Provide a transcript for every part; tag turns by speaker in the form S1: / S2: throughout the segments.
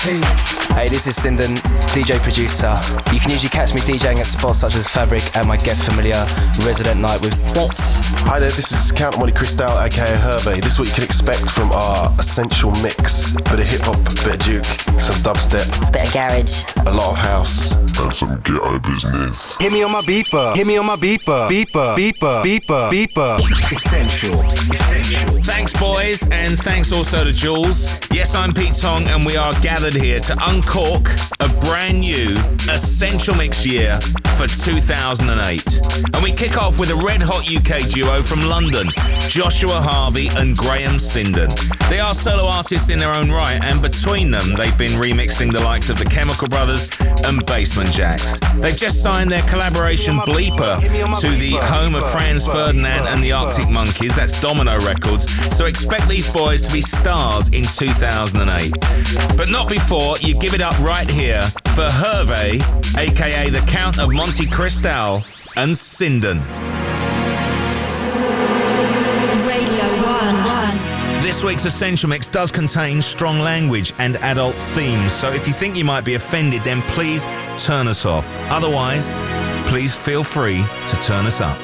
S1: Hey, this is Sinden, DJ producer. You can usually catch me DJing at spots such as Fabric and my Get Familiar resident night with Spots.
S2: Hi there, this is Count Monte Cristal, aka Hervé. This is what you can expect from our essential mix. Bit of hip hop, bit of juke, some dubstep,
S3: bit of garage,
S2: a lot of house,
S4: and some ghetto business.
S5: Hit me on my beeper, hit me on my beeper, beeper, beeper, beeper, beeper.
S6: Essential.
S7: Thanks, boys, and thanks also to Jules. Yes, I'm Pete Tong, and we are gathered here to uncork a brand new Essential Mix year for 2008. And we kick off with a red hot UK duo from London, Joshua Harvey and Graham Sinden. They are solo artists in their own right, and between them, they've been remixing the likes of the Chemical Brothers and Basement Jaxx. They've just signed their collaboration Bleeper to the home of Franz Ferdinand and the Arctic Monkeys. That's Domino Records. So expect these boys to be stars in 2008. But not before you give it up right here for Hervé, aka the Count of Monte Cristal, and Sinden.
S8: Radio 1.
S7: This week's Essential Mix does contain strong language and adult themes, so if you think you might be offended, then please turn us off. Otherwise, please feel free to turn us up.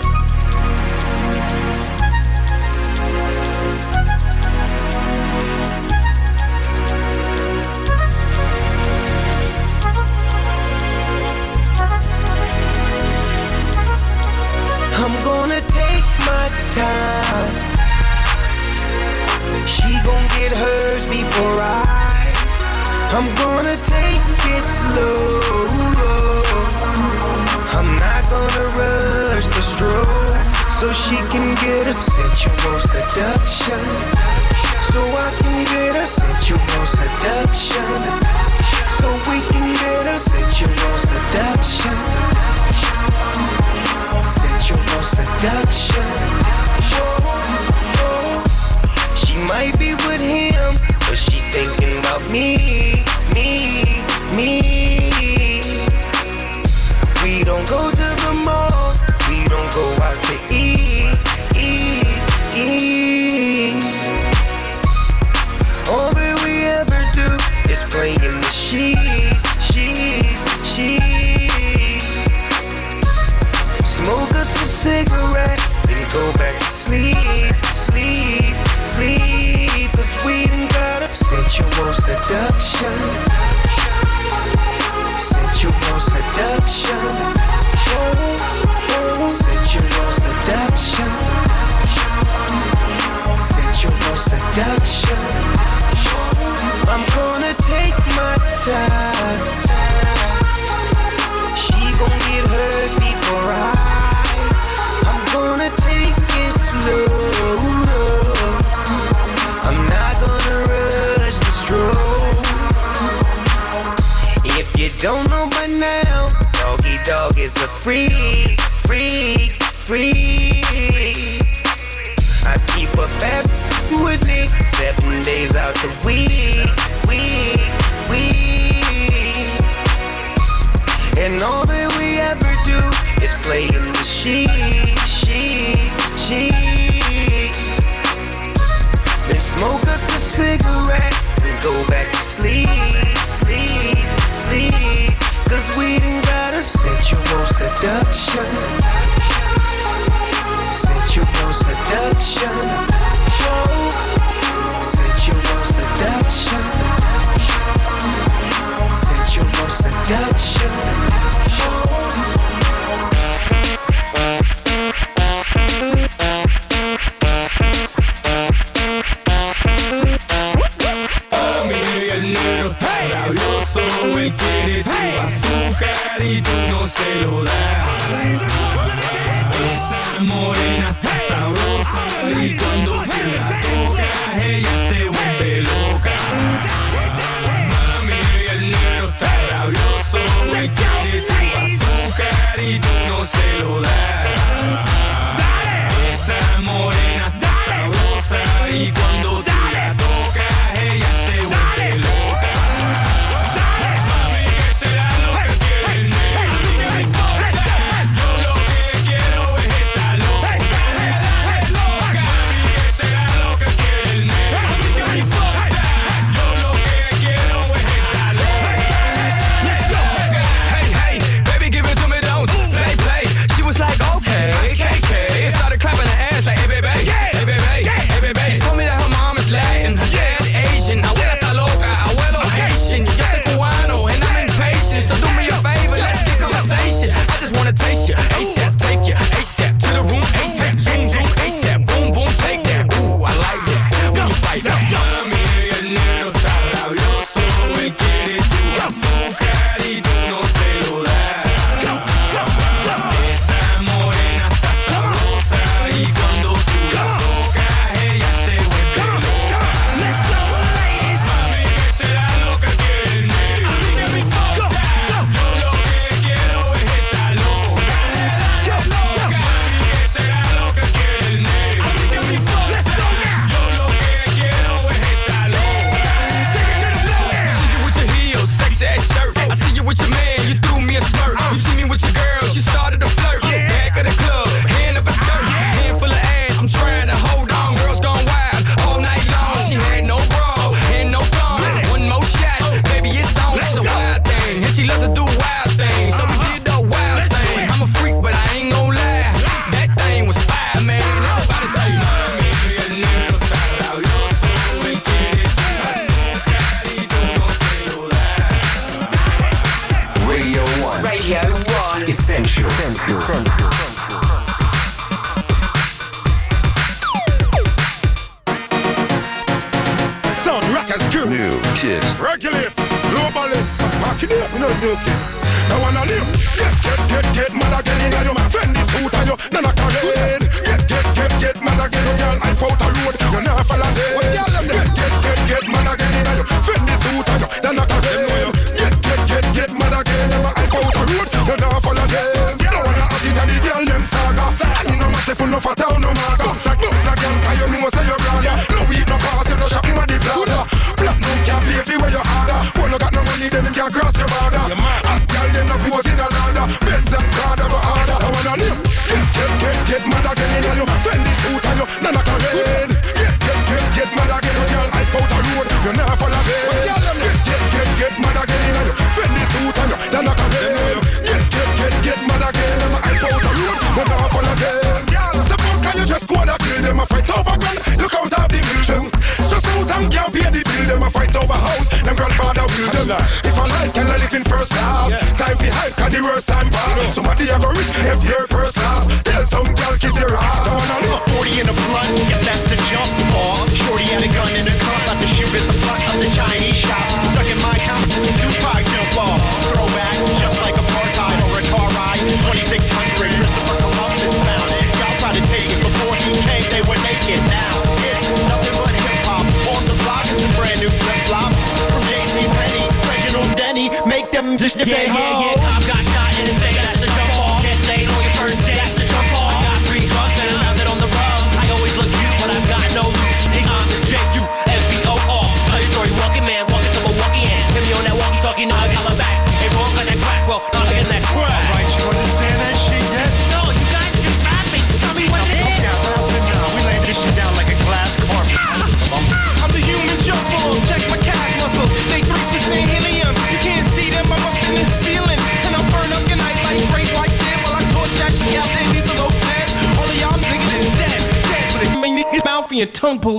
S9: I'm gonna take it slow. I'm not gonna rush the stroke so she can get a sensual seduction. So I can get a sensual seduction. So we can get a sensual seduction. Sensual seduction. She might be with him, but she's thinking about me me, me. We don't go to Dog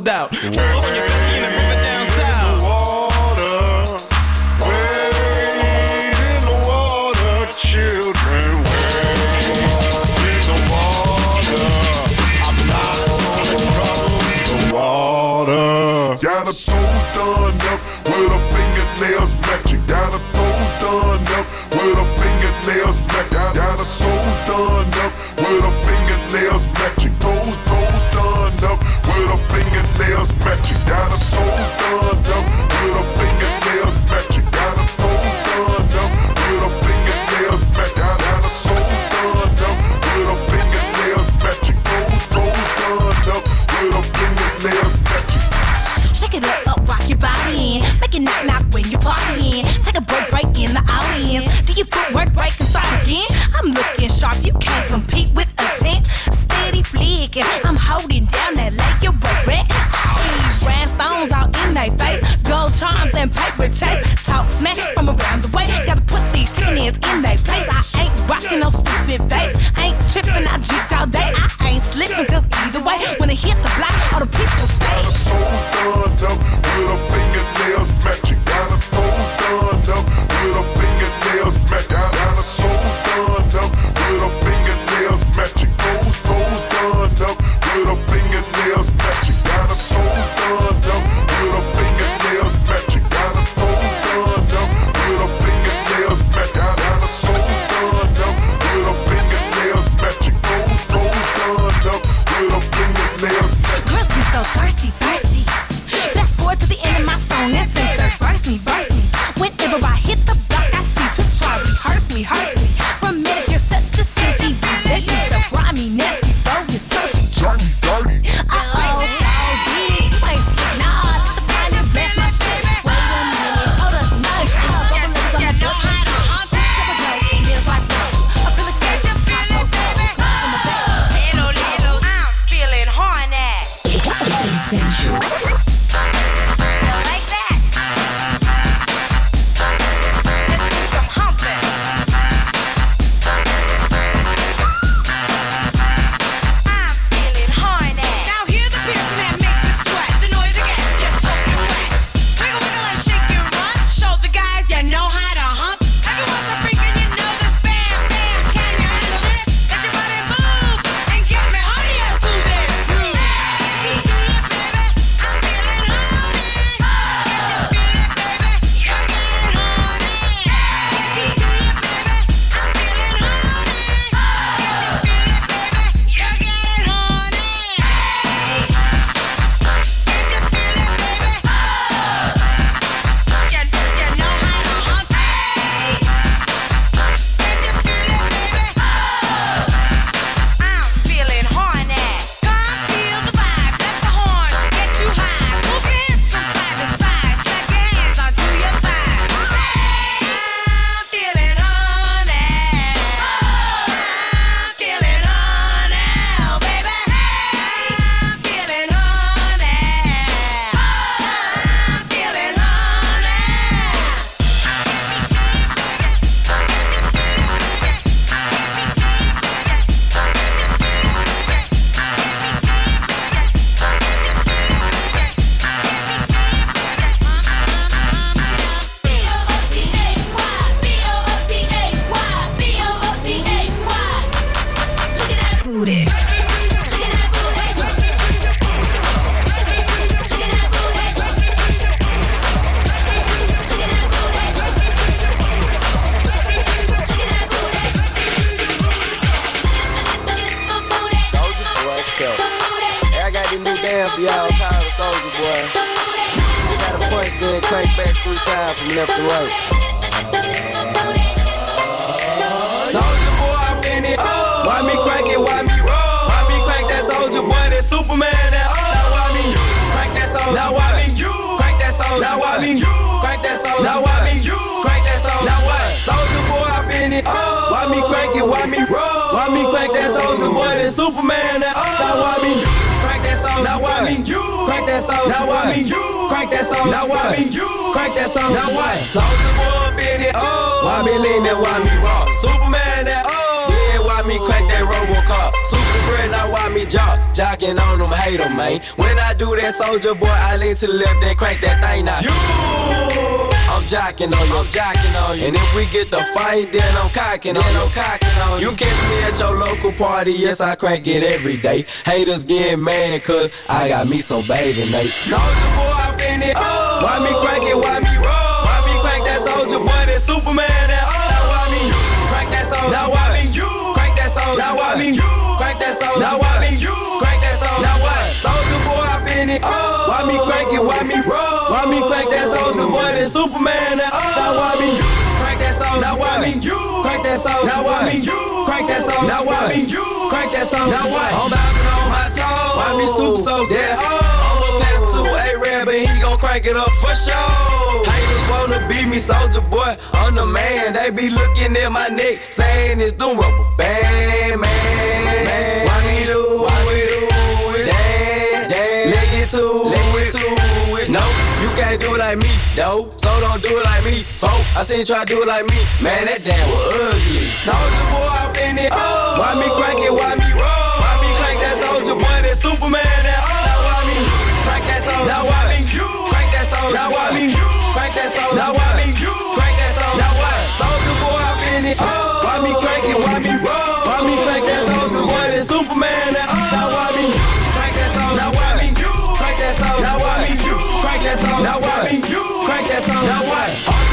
S10: pulled
S8: Essential.
S11: Yes, I crank it every day. Haters get mad, cause I got me some Bathing Apes. Soldier boy, I'm in it. Why me crank it? Why me roll? Why me crank that soldier boy? That Superman, that oh. Now why me crank that soldier? Now why me you crank that soldier? Now why me you crank that soldier? Now why me you crank that soldier? Now what? Soldier boy, I'm in it. Why me crank it? Why me roll? Why me crank that soldier boy? That Superman, that oh. Now why me you crank that soldier? Now why me you crank that soldier? Now why me you crank that soldier? Now why me you crank that soldier? Now what? I'm bouncing on my toes. Why me super so dead? I'ma pass to A-Rab, but he gon' crank it up for sure. Haters wanna beat me, soldier boy. I'm the man. They be looking at my neck, saying it's doing rubber band, man. Why me do? Why we do it? Damn, damn. To, leg it to it. No, you can't do it like me, though. So don't do it like me, folk. I seen you try to do it like me, man. That damn was ugly. Soldier boy, I'm in it. Why me crank it? Why me roll? Why me crank that soldier boy? That Superman? That oh. Now why me crank that soldier? Now why me you crank that soldier? Now why me you crank that soldier? Now why me you crank that soldier? Now what? Soldier boy, I'm in it. Why me crank it? Why me roll? Why me crank that soldier boy? That Superman? That oh. That soldier? Now you crank that song. Now what?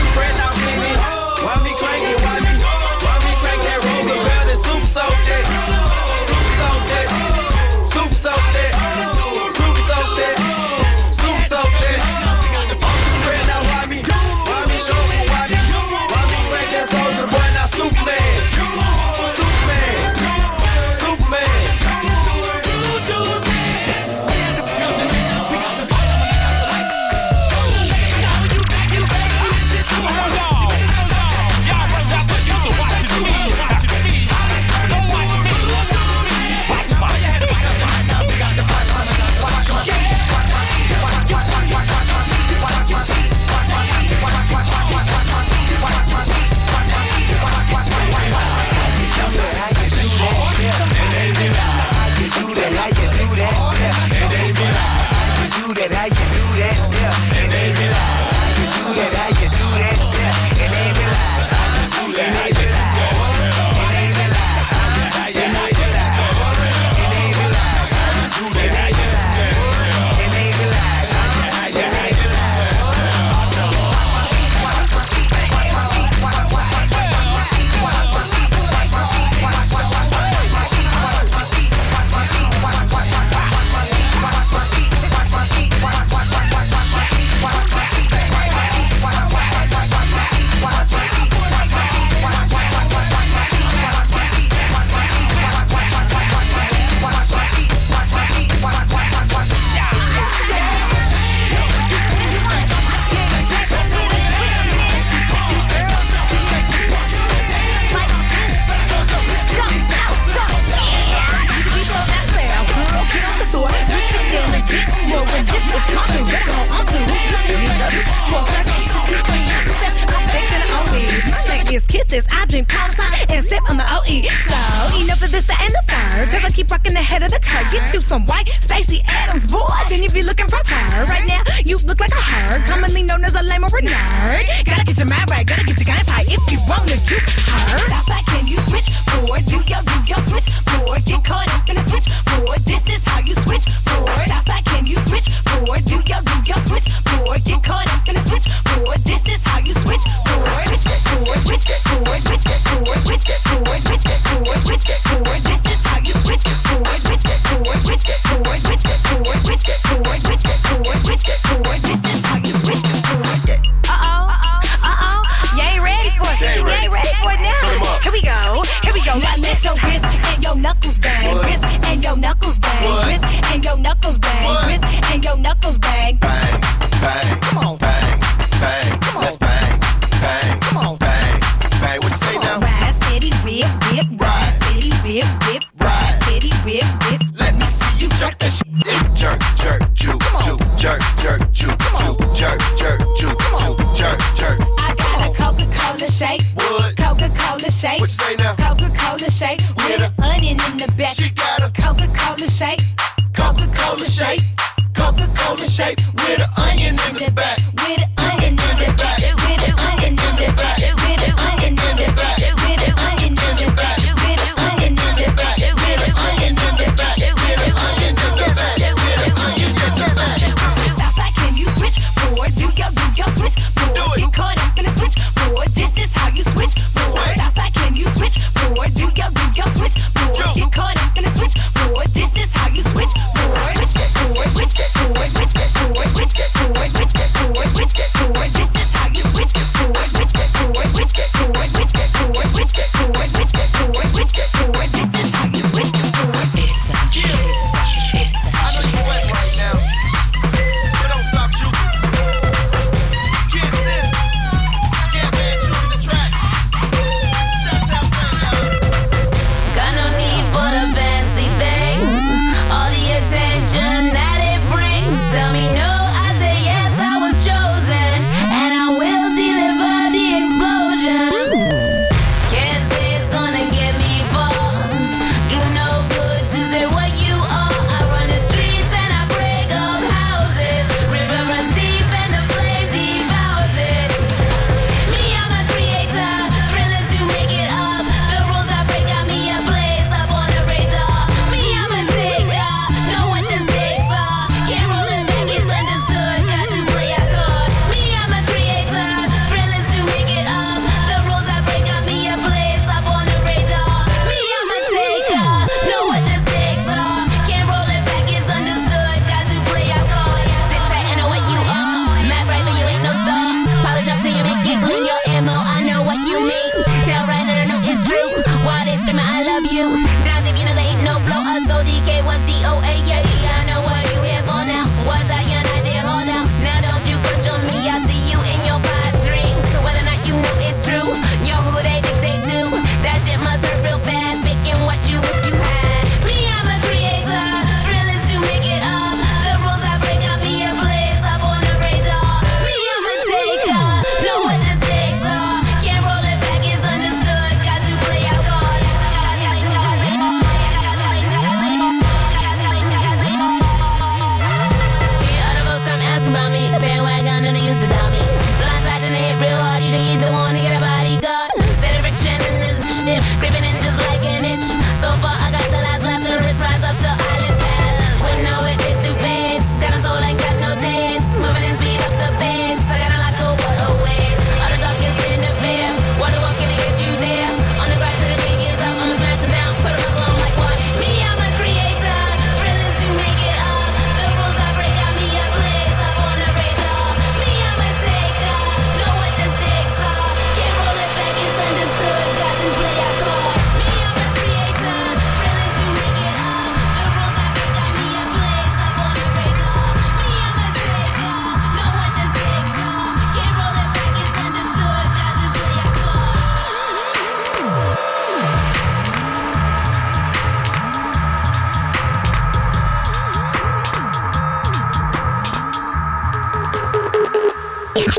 S12: I drink Paulson and sip on the OE. So, enough of this, the and the third. Cause I keep rocking the head of the curve. Get you some white Stacey Adams, boy. Then you be looking for her. Right now, you look like a her. Commonly known as a lame or a nerd. Gotta get your mind right, gotta get your gun tight. If you wanna juke her. Outside, can you switch forward? Do your, do your switch forward. Get caught up in a switch forward. This is how you switch forward. Outside, can you switch forward? Do your, do your switch.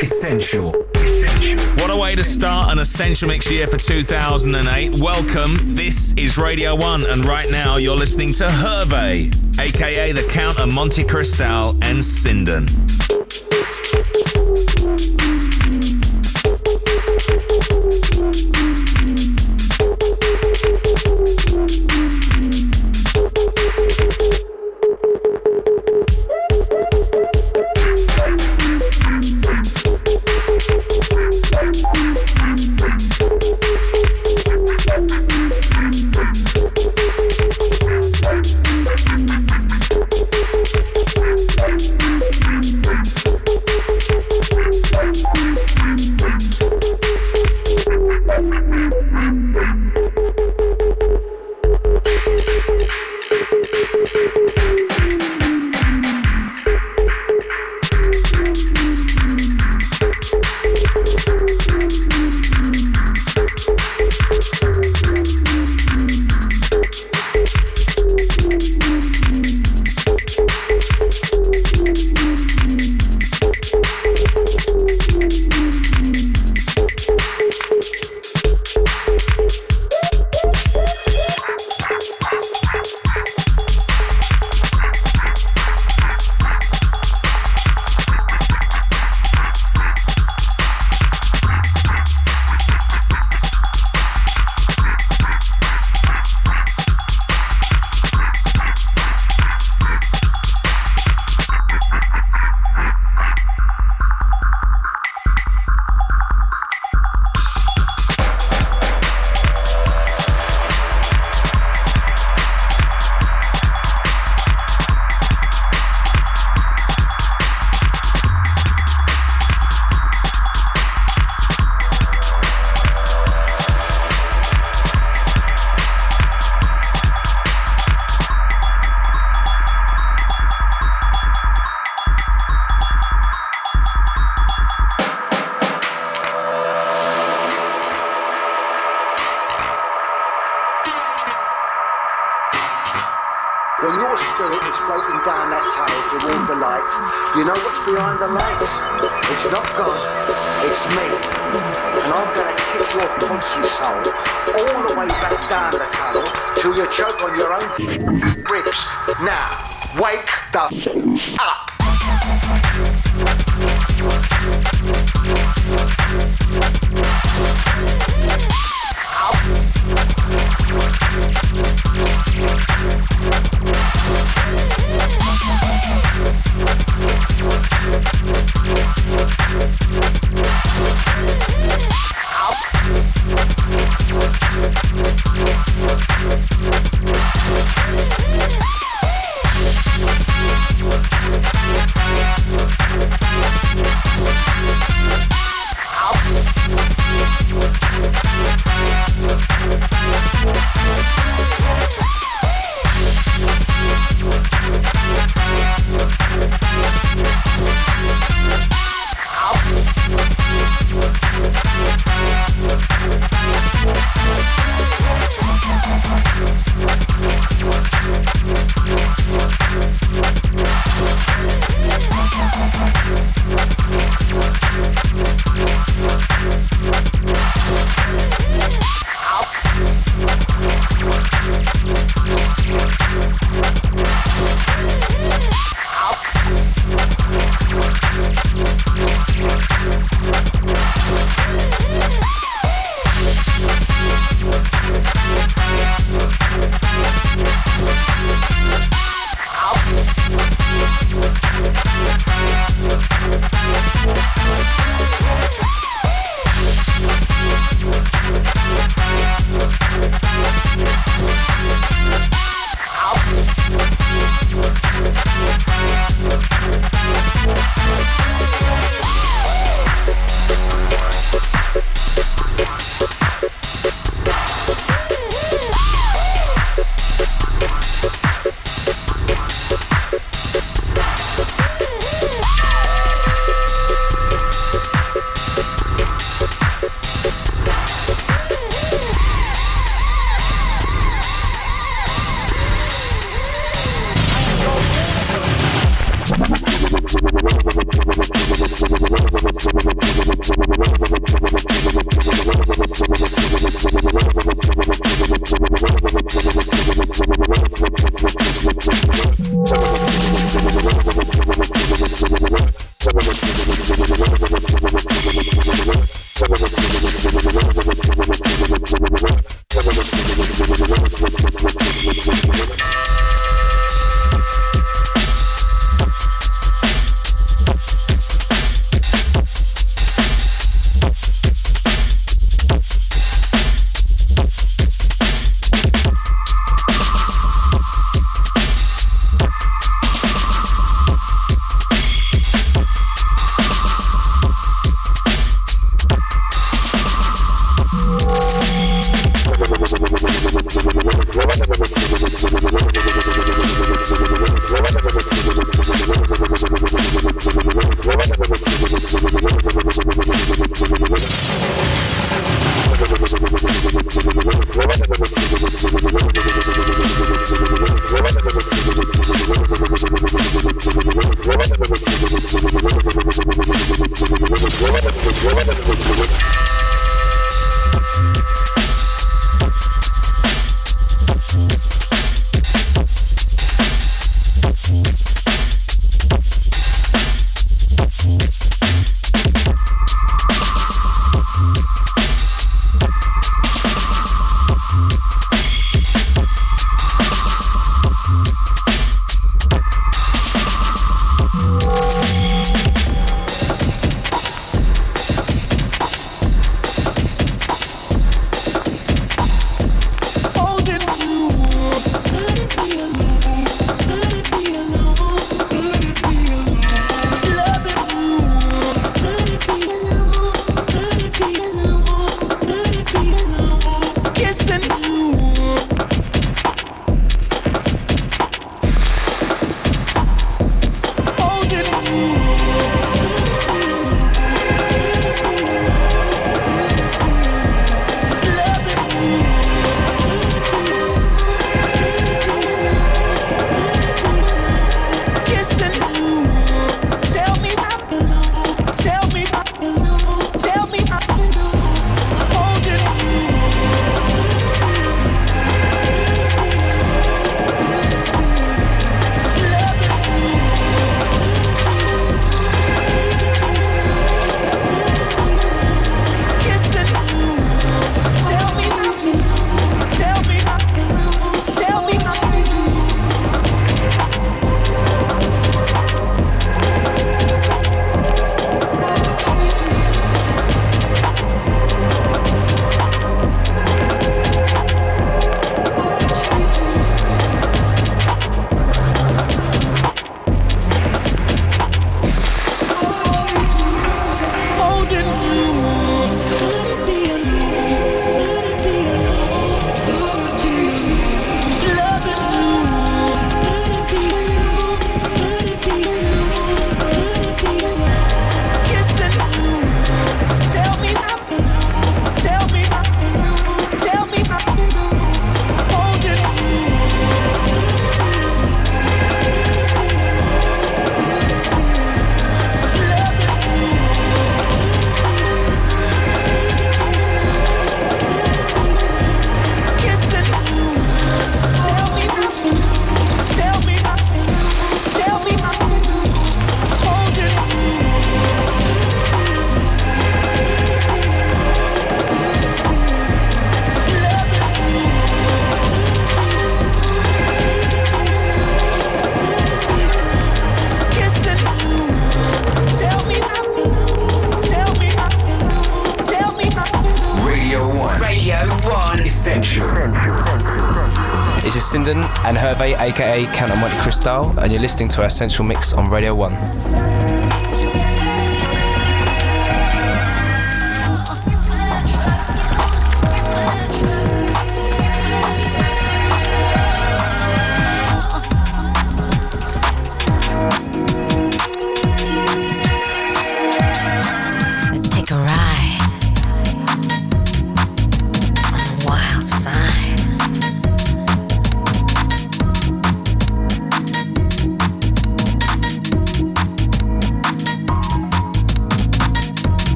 S12: Essential.
S13: What a
S7: way to start an Essential Mix year for 2008. Welcome. This is Radio 1, and right now you're listening to Hervé, aka the Count of Monte Cristal and Sinden.
S1: Hervé, aka Count of Monte Cristal, and you're listening to our Essential Mix on Radio 1.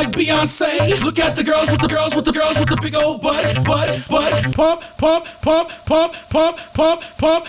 S14: like
S15: Beyonce. Look at the girls with the girls with the girls with the big old butt, butt, butt. Pump, pump, pump, pump, pump, pump, pump.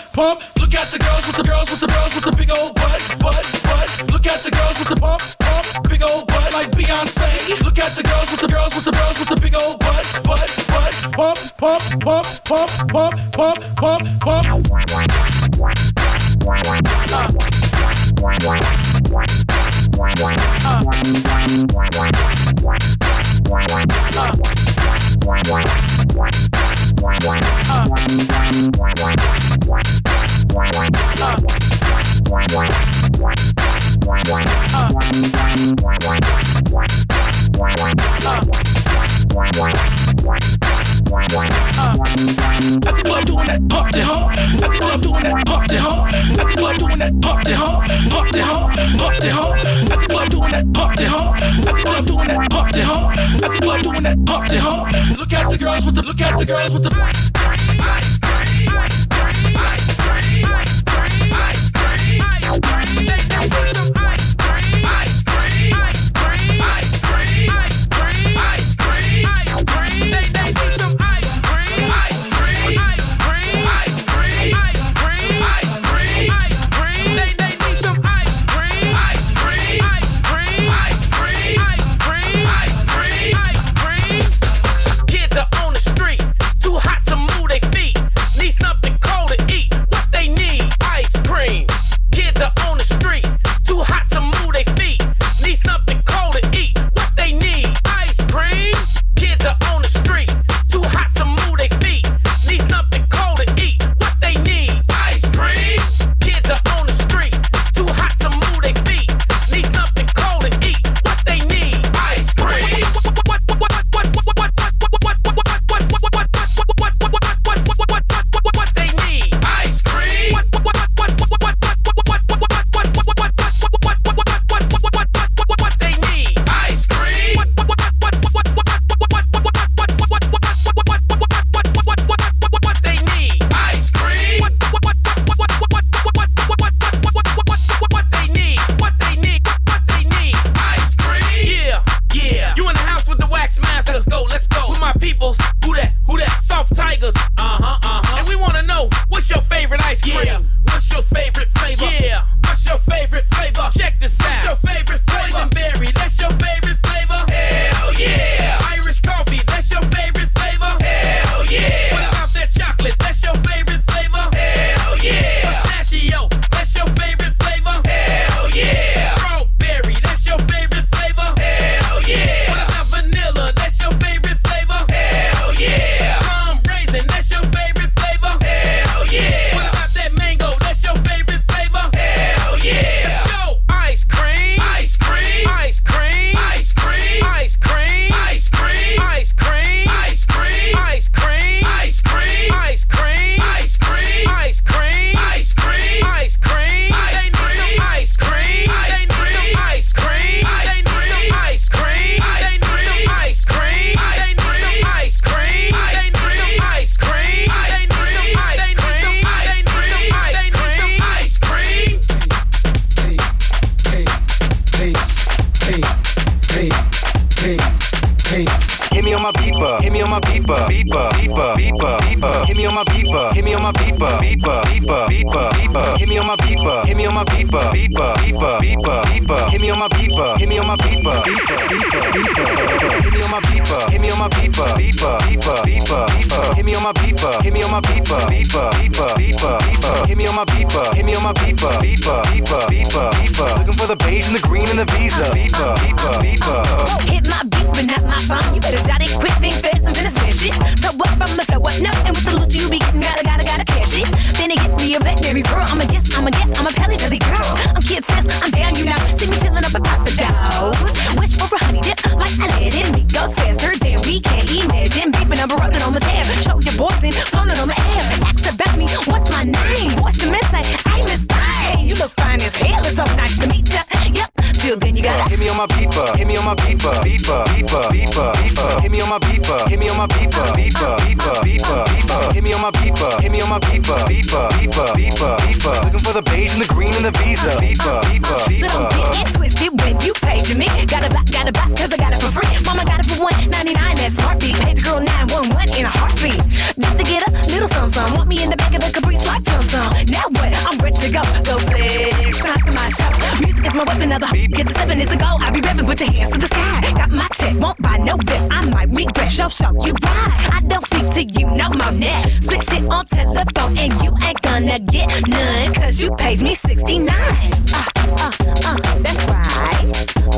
S5: age me
S12: 69. Uh, uh, uh, that's right.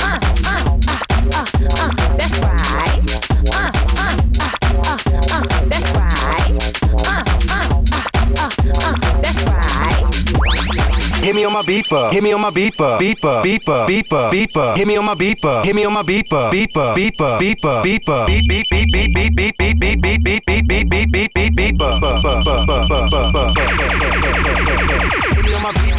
S12: Uh, uh, uh, uh, uh, that's right. Uh, uh, uh, uh, uh, that's right. Uh, uh, uh, uh, uh, that's right.
S5: Hit me on my beeper. Hit me on my beeper. Beeper. Beeper. Beeper. Beeper. Hit me on my beeper. Hit me on my beeper. Beeper. Beeper. Beeper. Beeper. Beep beep.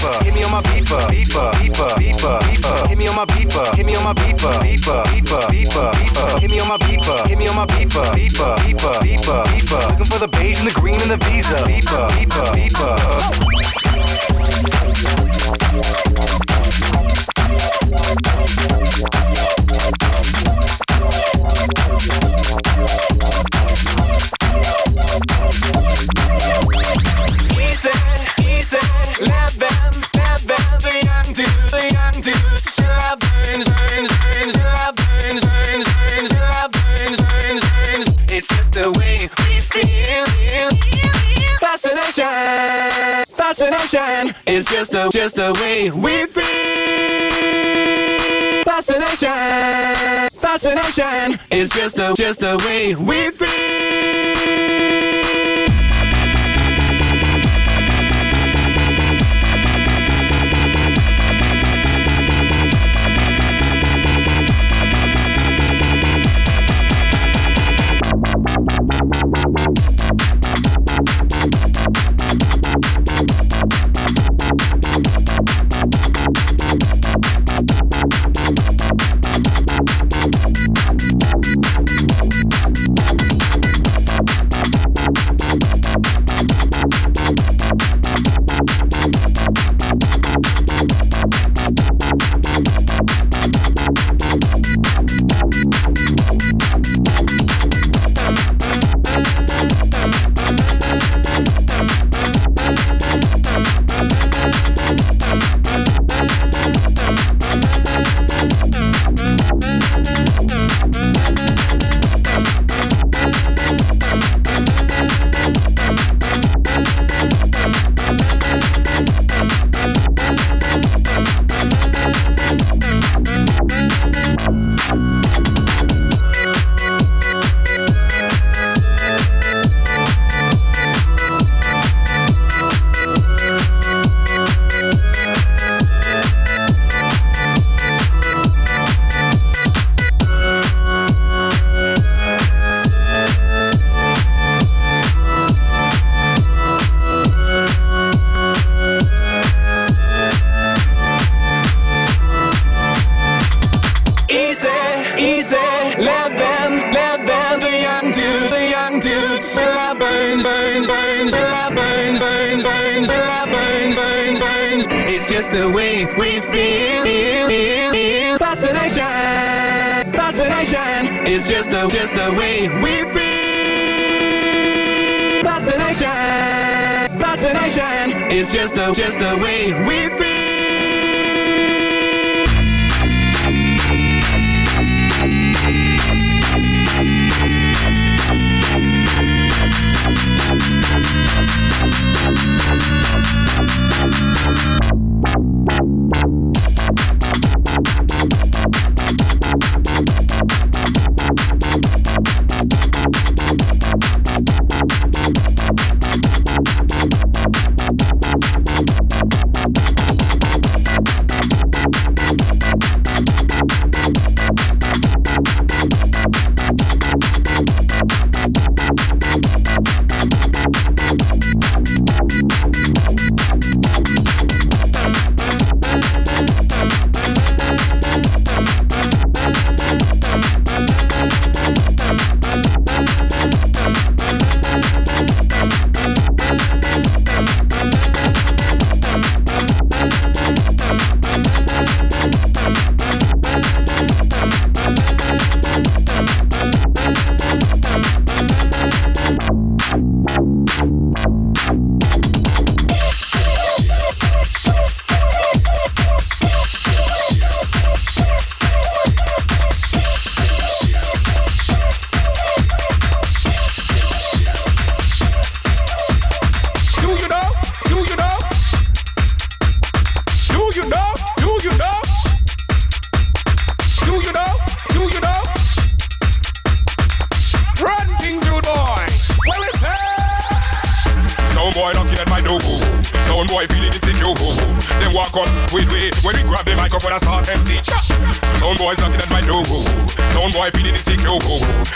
S5: beeper, hit me on my beeper, beeper, beeper, beeper, beeper, hit me on my beeper, hit me on my beeper, beeper, beeper, beeper, beeper, hit me on my beeper, hit me on my beeper, beeper, beeper, beeper, beeper, looking for the beige and the green and the visa, beeper, beeper, beeper.
S16: Fascination. It's just the, just the way we feel. Fascination, fascination. It's just the, just the way we feel.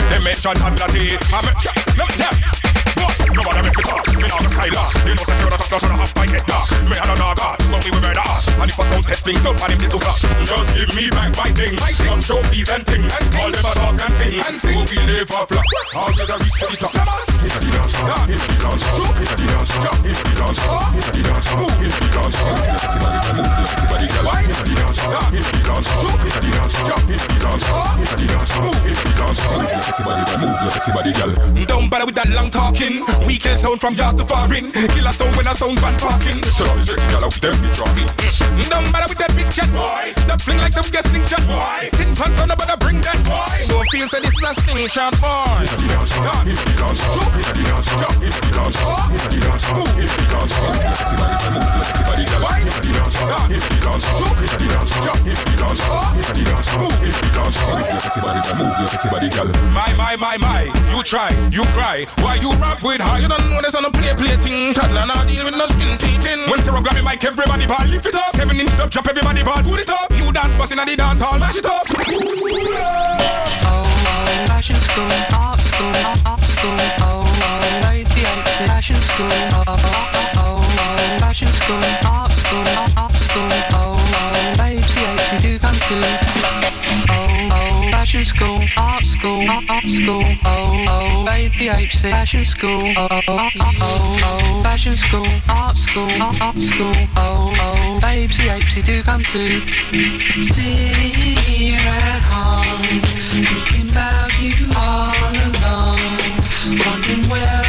S17: Then mention tablet. I'm a cha. Let me No one make it talk. Me nah go skylar. You know, say you're not a star, so I have fight get dark. Me and a naga, but we will murder us. And if a sound testing, jump on him bazooka. Just give me back my thing. Some trophies and things. All them a talk and sing. And sing. We never flop. All the reach to the top. It's a the dancer. It's the dancer. It's a the dancer. It's the dancer. It's a the dancer. Move. It's the dancer. Sexy body, girl. Move your sexy body, girl. It's a the dancer. It's the dancer. It's a the dancer. It's the dancer. It's a the dancer. Move. It's the dancer. Move your sexy body, girl. Move your sexy body, girl.
S15: Don't bother with that long talking. We kill sound from yard to foreign. Kill a sound when a sound van parking.
S17: Now the sexy girl out there be dropping.
S15: Don't bother with that big chat boy. That fling like some guessing chat boy. Tin pants on the bother bring that boy. Don't feel say this is a station boy.
S17: It's a the dancer. It's the dancer. It's a the dancer. It's the dancer. It's a the dancer. Move. It's the dancer. Move your sexy body, girl. Move sexy body, girl. It's a the dancer. It's the dancer. It's a the dancer. It's the dancer. It's a the dancer. Move. It's the dancer. Move your sexy body, girl. Move your sexy body, girl.
S15: My, my, my, my. You try, you cry. Why you rap with You don't know this on a play, play thing. Toddler not deal with no skin teething. When Sarah grab the mic, everybody ball, lift it up. Seven inch dub, drop everybody ball, pull it up. You dance busting at the dance hall, mash it up.
S18: Fashion school, art school, art school, oh, oh, lady apes, fashion school, oh, oh, oh, oh, fashion school, fashion school, art school, art school, oh, oh, lady apes, fashion school, oh, oh, oh, oh, fashion school, art school, art school, oh, oh, babes, the apes, do come too. Sit here at home, thinking about you all alone, wondering where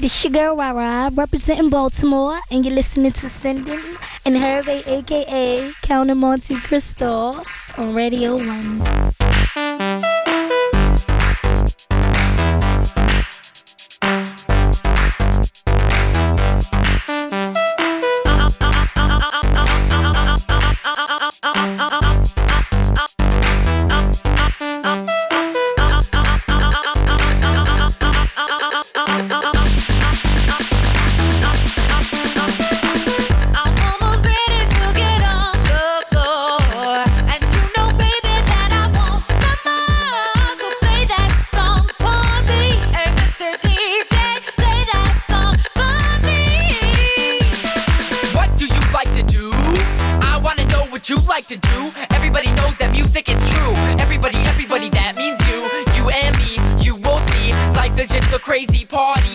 S18: This your
S19: girl Rara representing Baltimore, and you're listening to Sinden and Hervé, aka Count Monte Cristal, on Radio 1.
S20: Crazy party.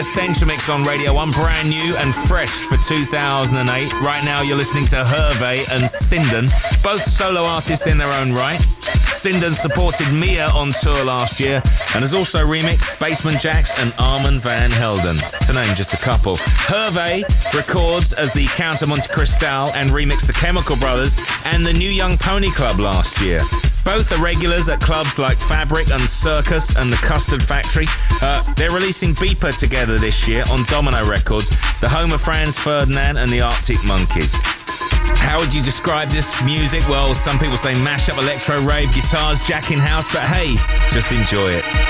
S6: Essential
S7: Mix on Radio 1, brand new and fresh for 2008. Right now, you're listening to Hervé and Sinden, both solo artists in their own right. Sinden supported Mia on tour last year and has also remixed Basement Jaxx and Armand Van Helden, to name just a couple. Hervé records as the Count of Monte Cristal and remixed the Chemical Brothers and the New Young Pony Club last year. Both are regulars at clubs like Fabric and Circus and the Custard Factory. Uh, they're releasing Beeper together this year on Domino Records, the home of Franz Ferdinand and the Arctic Monkeys. How would you describe this music? Well, some people say mash up electro rave guitars, jack in house, but hey, just enjoy
S15: it.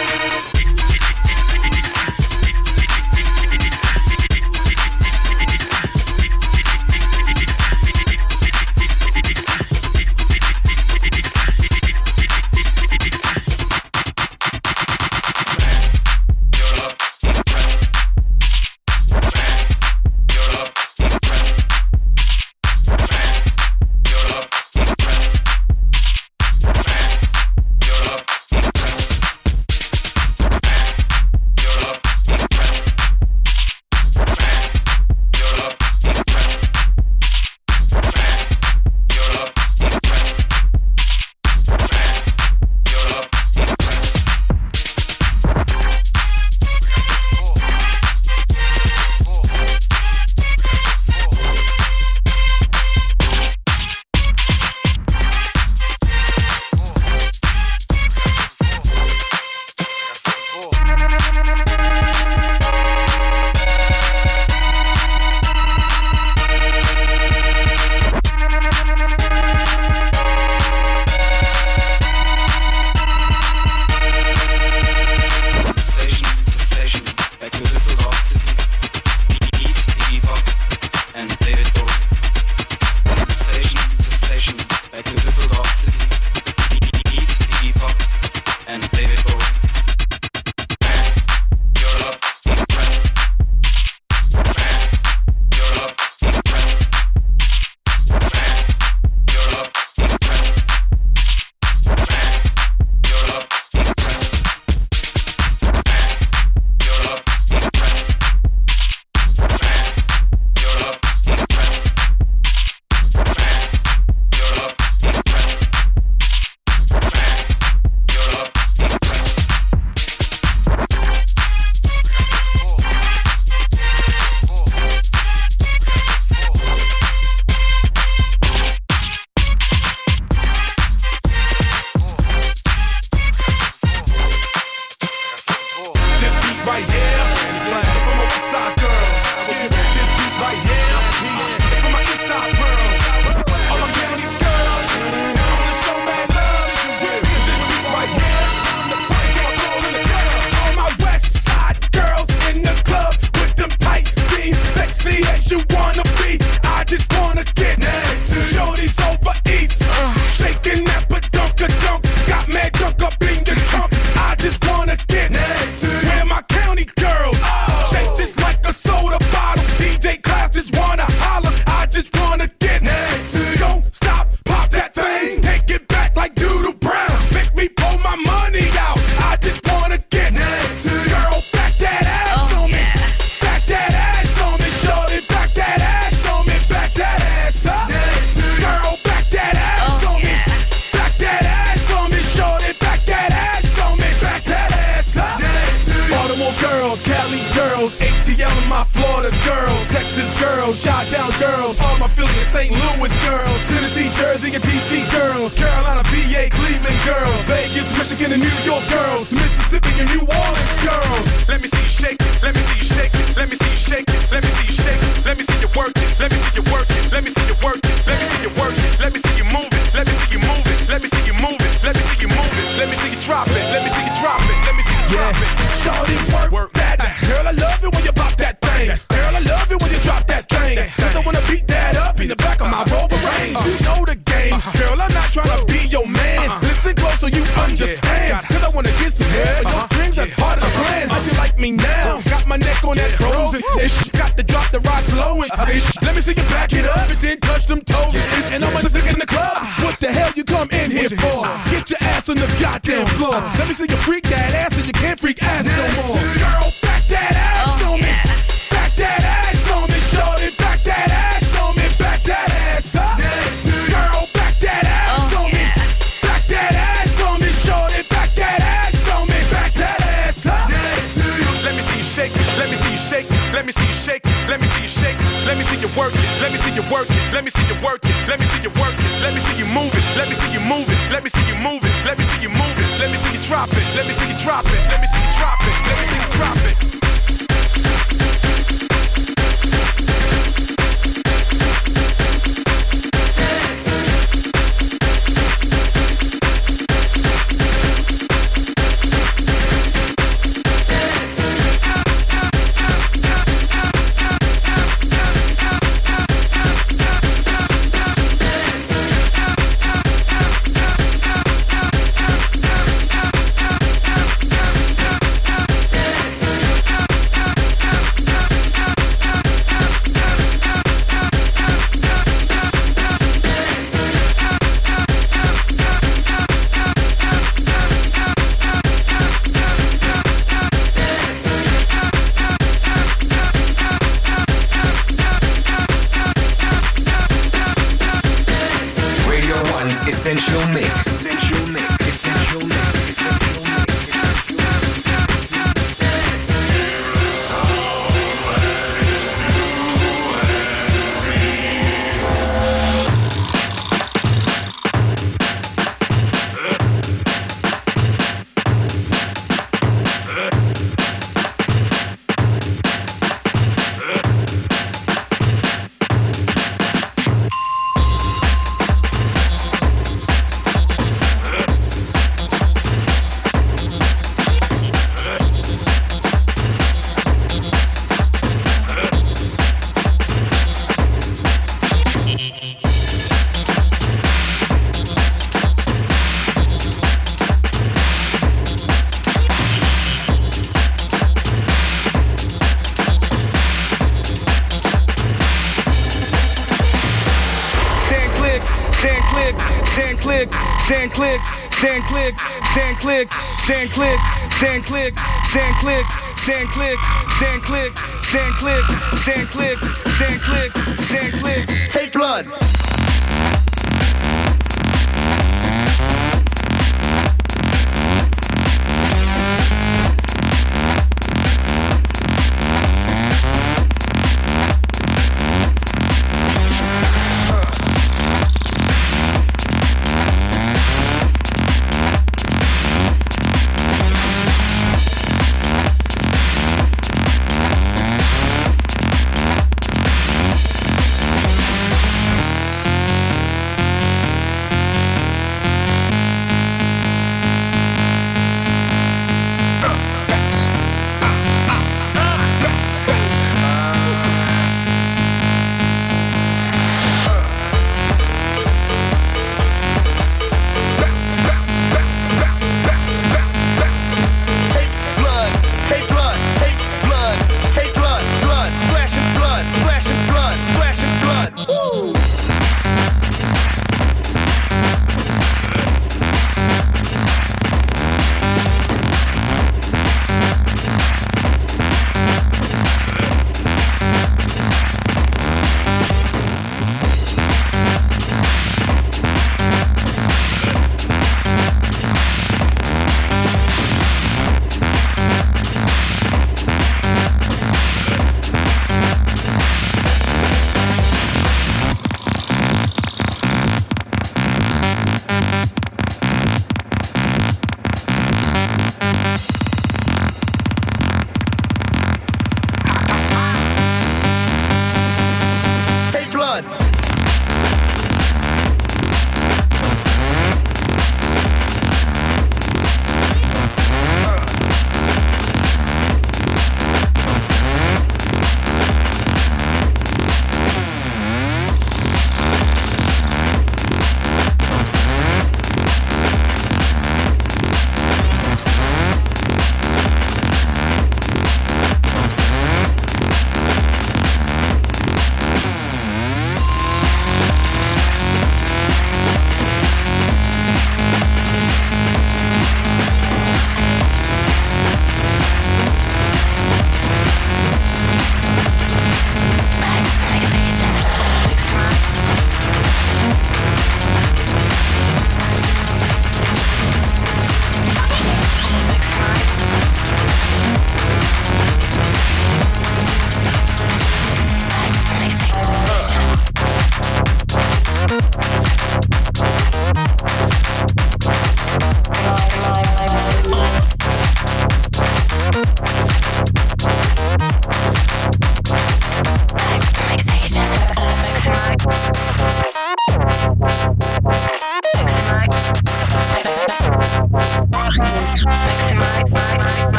S5: Stand clear, stand clear, stand clear, stand clear, stand clear, stand clear, stand clear, stand clear, stand clear, stand clear, stand clear, stand clear, stand clear, take blood.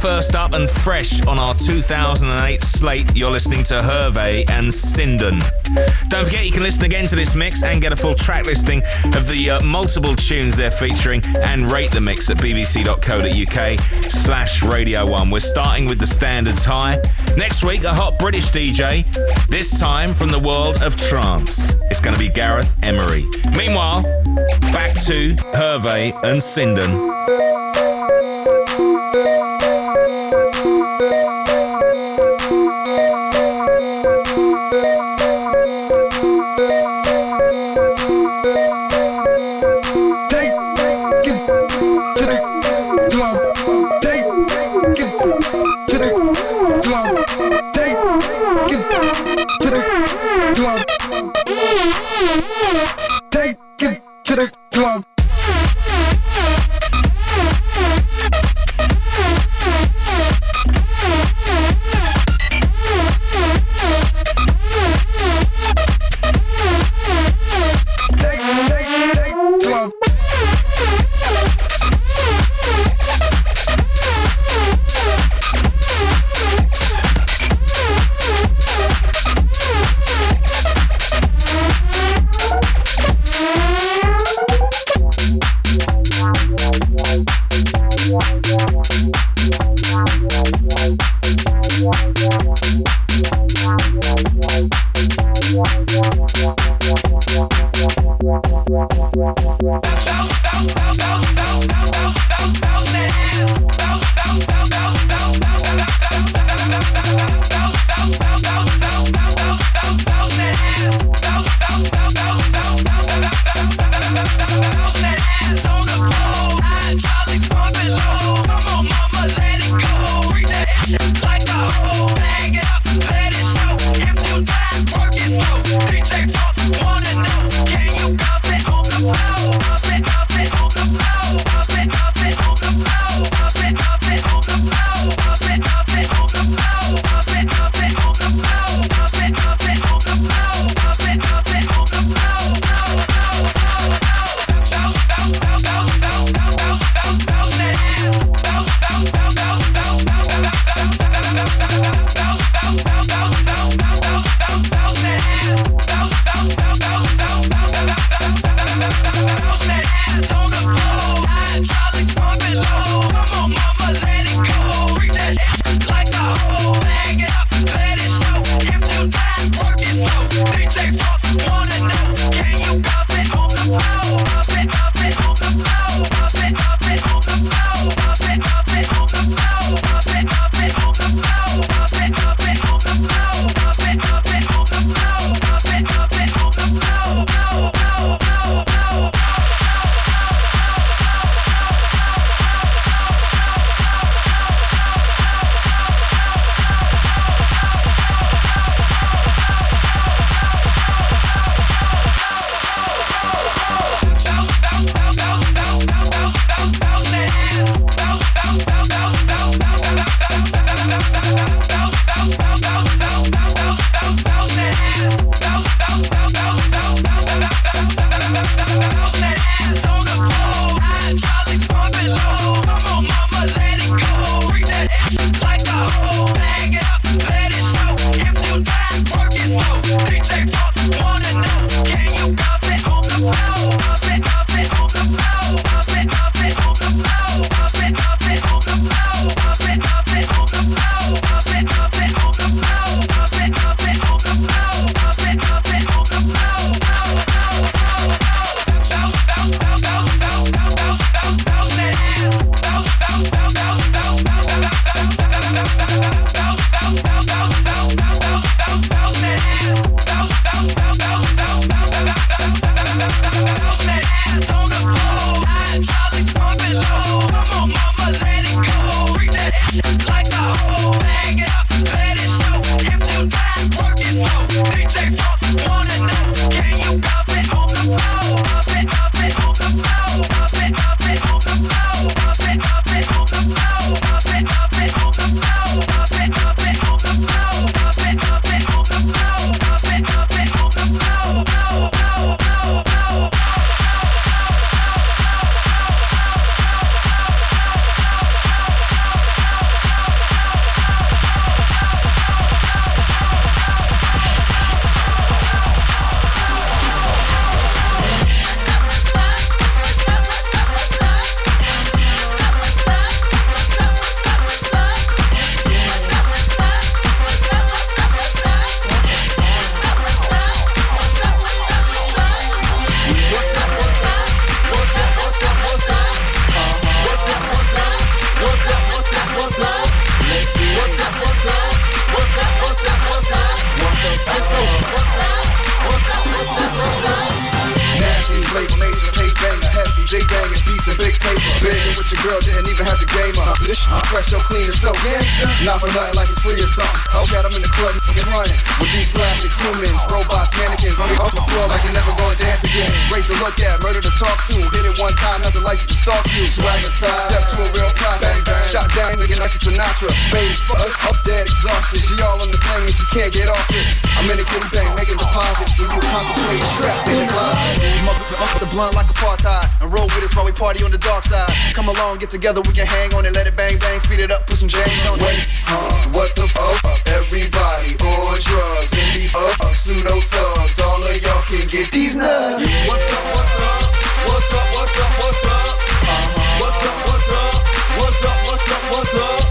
S7: First up and fresh on our 2008 slate, you're listening to Hervé and Sinden. Don't forget you can listen again to this mix and get a full track listing of the uh, multiple tunes they're featuring and rate the mix at bbc.co.uk slash Radio 1. We're starting with the standards high. Next week, a hot British DJ, this time from the world of trance. It's going to be Gareth Emery. Meanwhile, back to Hervé and Sinden.
S5: Francis Sinatra, baby, fuck up, dead exhausted. She all on the thing and she can't get off it. I'm in a kitty bank making deposits when you contemplate trapped in the closet. Mother to up the blunt like apartheid and roll with us while we party on the dark side. Come along, get together, we can hang on it, let it bang bang, speed it up, put some jam on. Wait, huh? What the fuck? Everybody on drugs In the fuck pseudo thugs. All of y'all can get these nuts. What's up? What's up? What's up? What's up? What's up? what's up, what's up?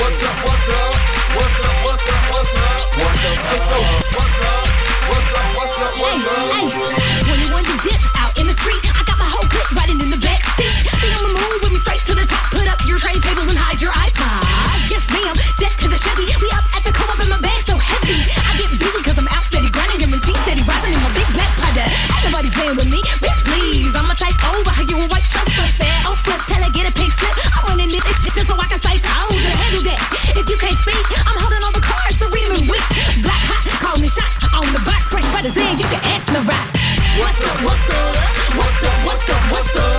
S5: What's up, what's up? What's up, what's up, what's up? What's up, what's up? What's up, what's up, what's up?
S12: saying you can ask the rap. What's up, what's up? What's up, what's up, what's up?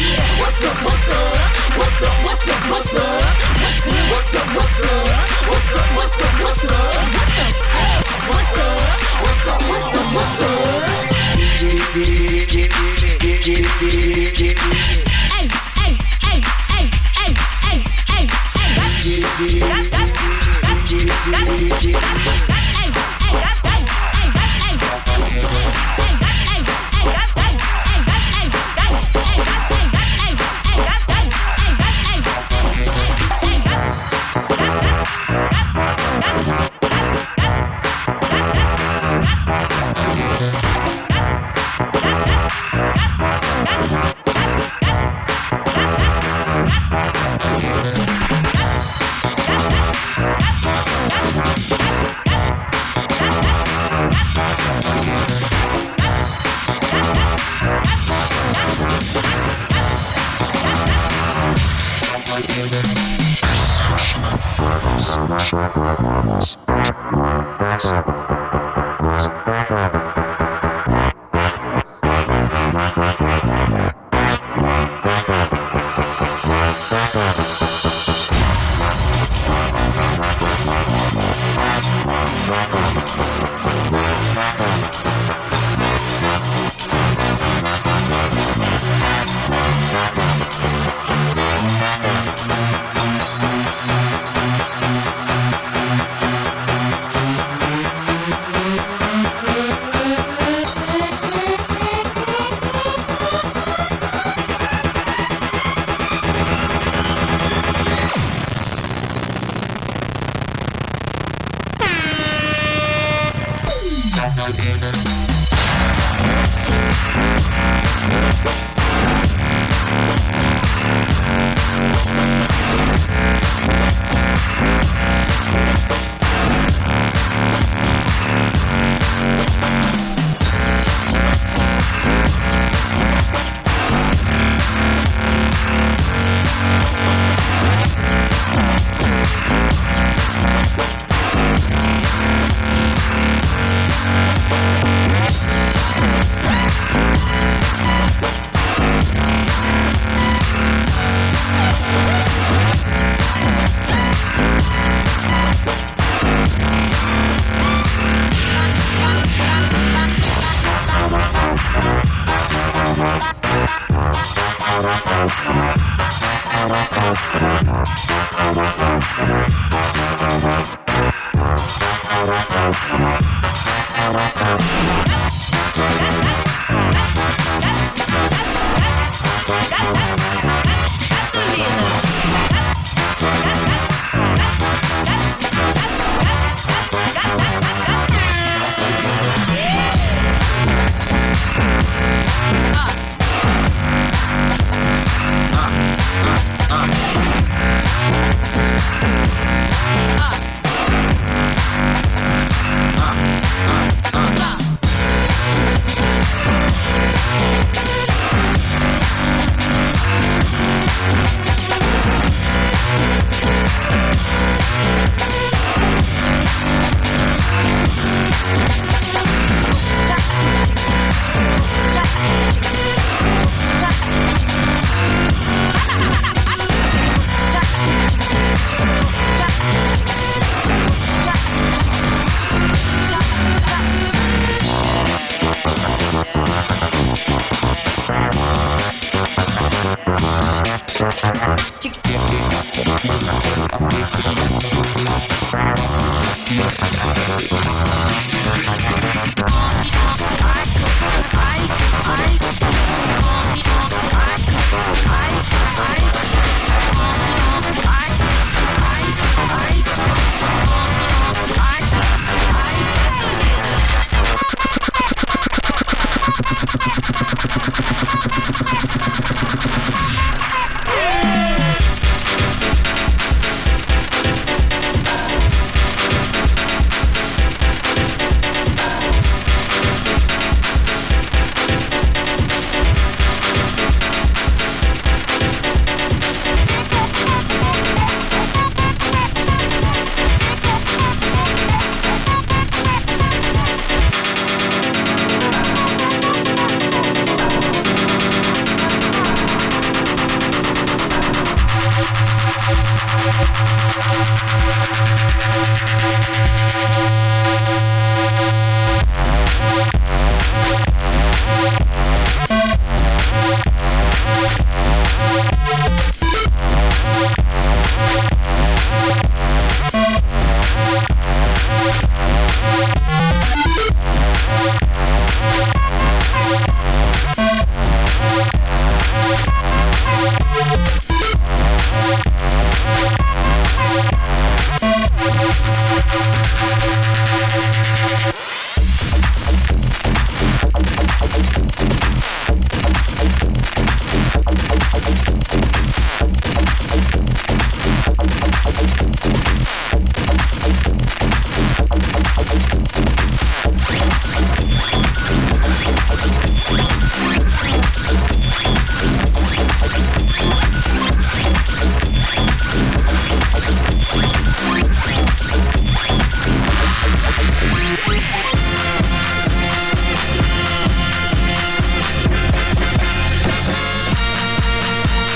S12: Yeah, what's up, what's up? What's up, what's up, what's up? What's up? what's up, what's up? What's up, what's up, what's up? What's up? What's up? What's up? What's up, what's up, what's up?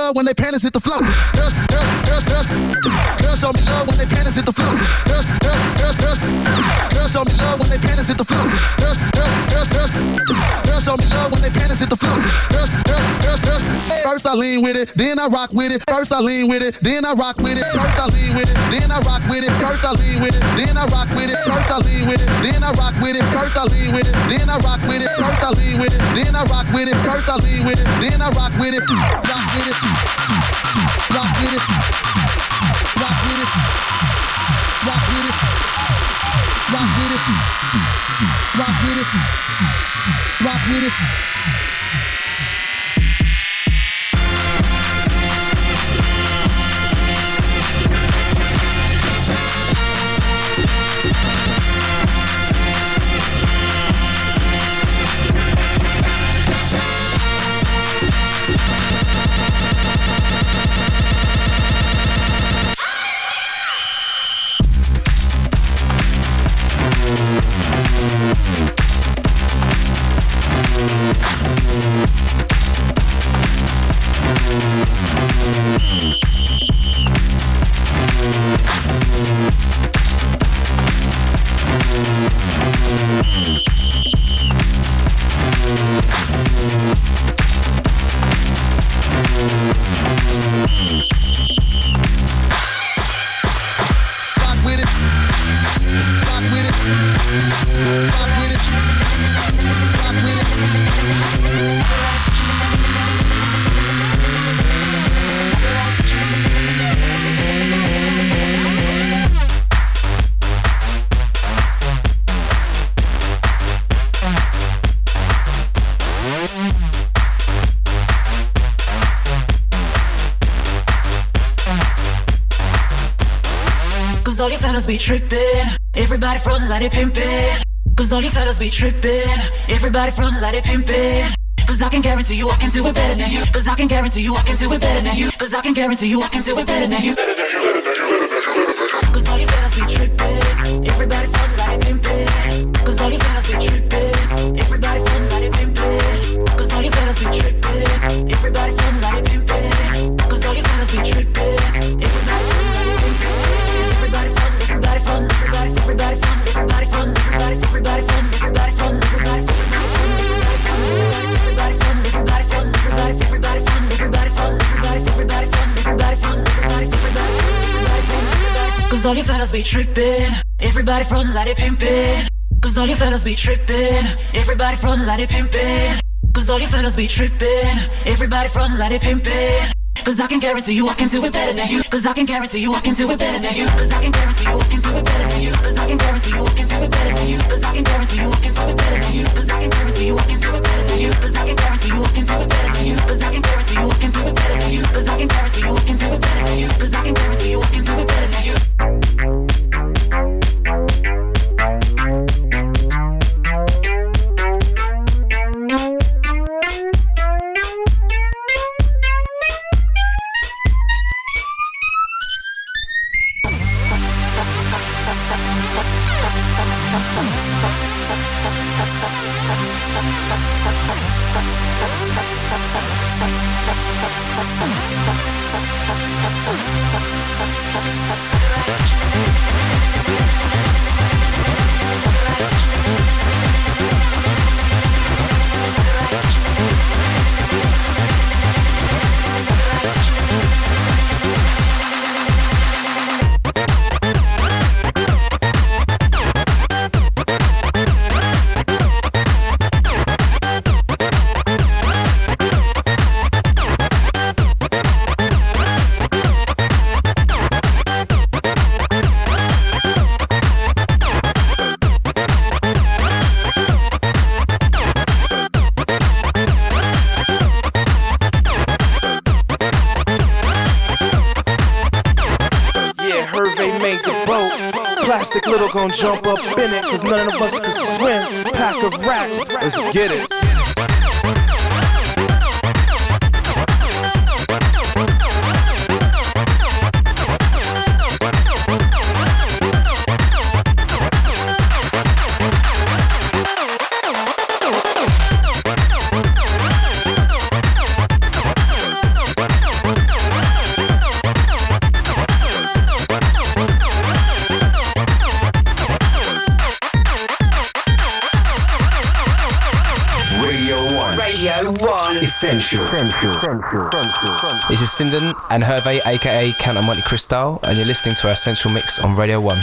S21: Love when they panties hit the floor. Girls, girls, girls, girls, girls show me love when they panties hit the floor. Girls, girls, girls, girls, girls show me love when they panties hit the floor. Girls, girls, girls, girls, girls show me love when they panties hit the floor. First I lean with it, then I rock with it. First I lean with it, then I rock with it. First I lean with it, then I rock with it. First I lean with it, then I rock with it. First I lean with it, then I rock with it. First I lean with it, then I rock with it. First I lean with it, then I rock with it. First I lean with it, then I rock with it. Rock with it. Rock with it. Rock with it. Rock with it. Rock with it. Rock with it. Rock with it.
S22: Be trippin'. Everybody front like they pimpin'. Cause all you fellas be trippin'. Everybody front like they pimpin'. Cause I can guarantee you I can do it better than you. Cause I can guarantee you I can do it better than you. Cause I can guarantee you I can do it better than you. Cause all you fellas be trippin'. Everybody front like they pimpin'. Cause all you fellas be trippin'. You fellas be trippin'. Everybody front like they pimpin'. Cause all you fellas be trippin'. Everybody front like they pimpin'. Cause all you fellas be trippin'. Everybody front like they pimpin'. Cause I can guarantee you I can do it better than you. Cause I can guarantee you I can do it better than you. Cause I can guarantee you I can do it better than you. Cause I can guarantee you I can do it better than you. Cause I can guarantee you I can do it better than you. Cause I can guarantee you I can do it better than you. Cause I can guarantee you I can do it better than you. Cause I can guarantee you I can do it better than you. Cause I can guarantee you I can do it better than you. Cause I can guarantee you I can do it better than you.
S23: And Hervé, aka Count of Monte Cristal, and you're listening to our Essential Mix on Radio 1.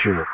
S12: Essential.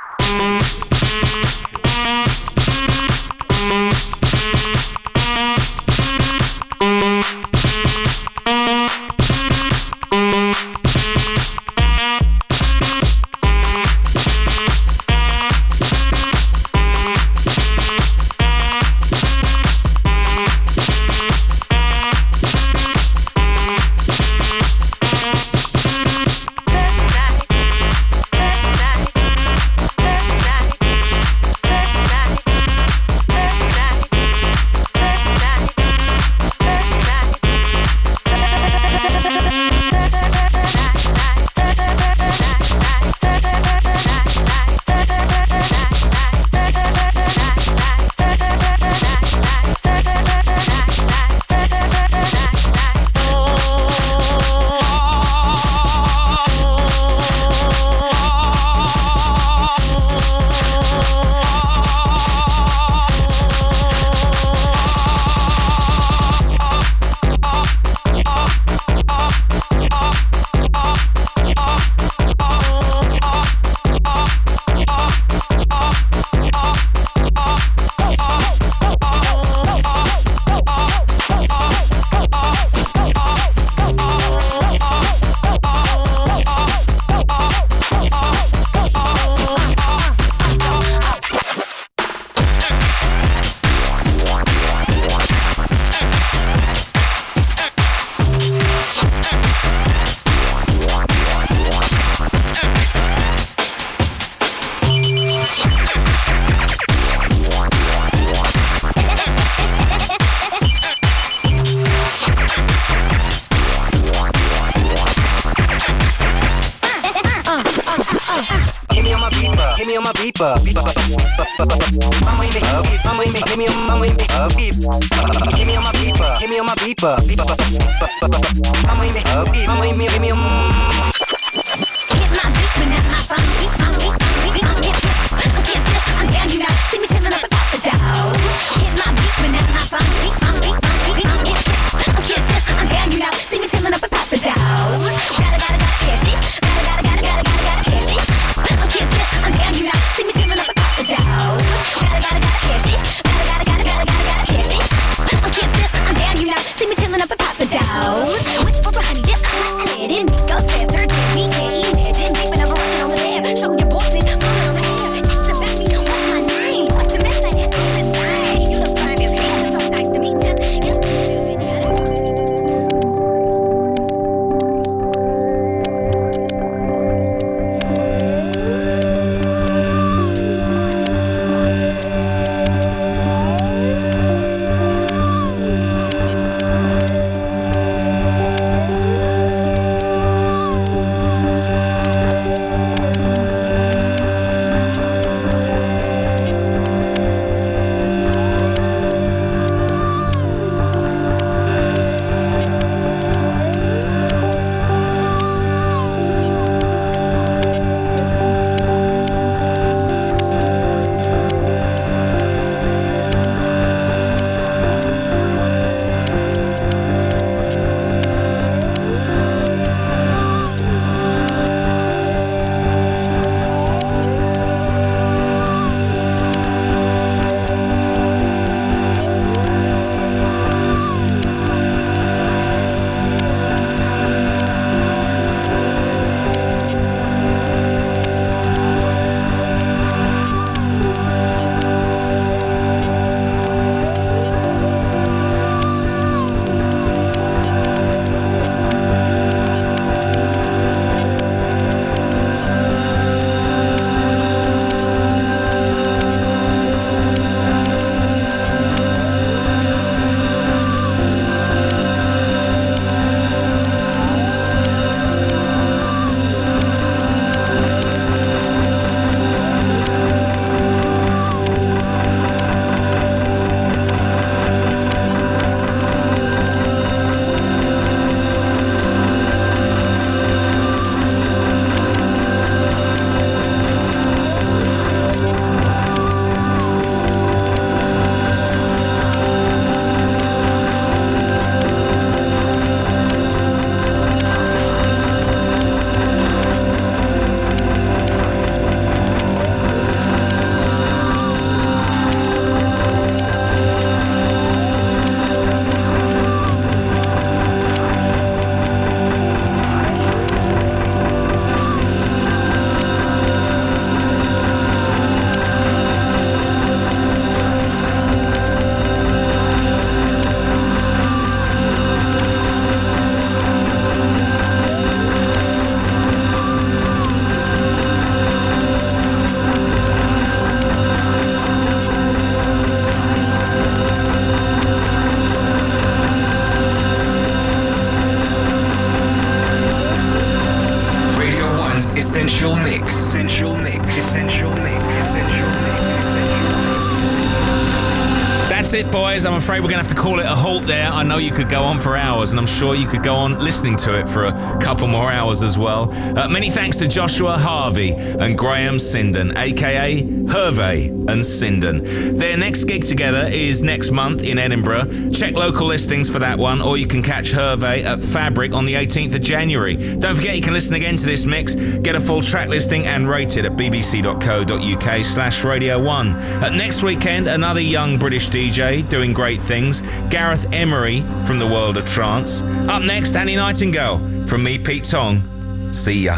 S7: We're going to have to call it know you could go on for hours, and I'm sure you could go on listening to it for a couple more hours as well. Uh, many thanks to Joshua Harvey and Graham Sinden, aka Hervé and Sinden. Their next gig together is next month in Edinburgh. Check local listings for that one, or you can catch Hervé at Fabric on the 18th of January. Don't forget you can listen again to this mix, get a full track listing, and rate it at bbc.co.uk slash Radio 1. At next weekend, another young British DJ doing great things, Gareth Emery from the world of trance. Up next, Annie Nightingale from me, Pete Tong. See ya.